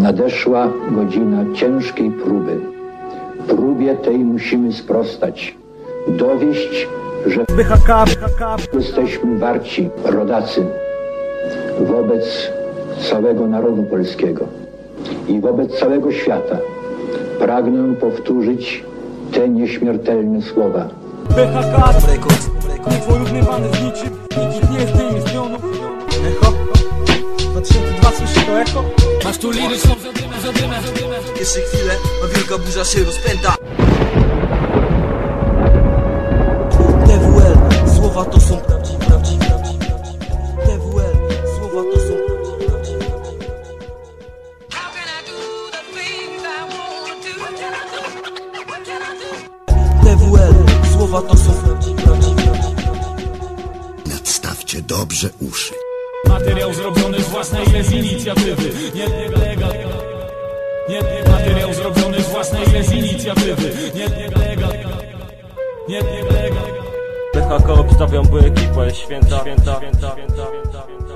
Nadeszła godzina ciężkiej próby. Próbie tej musimy sprostać. Dowieść, że jesteśmy warci, rodacy, wobec całego narodu polskiego i wobec całego świata. Pragnę powtórzyć te nieśmiertelne słowa. BHK, nieporównywany z niczym, nikt nie jest tym. Echo, 2002 słyszy to echo? Masz tu liryczną zadymę, zadymę, zadymę Jeszcze chwilę, a wielka burza się rozpęta TWL, słowa to są prawdziwe, prawdziwe, prawdziwe, prawdziwe. TWL, słowa to są prawdziwe, prawdziwe, prawdziwe. How can I do the things I wanna do? What can I do? What can I do? TWL, słowa to są prawdziwe, prawdziwe, prawdziwe, prawdziwe. Nadstawcie dobrze uszy. Materiał zrobiony z własnej bez inicjatywy. Nie, legal nie, materiał zrobiony z własnej bez inicjatywy. Nie, legal Nie, legal BHK obstawiam, jest święta, święta, święta, święta, święta, święta.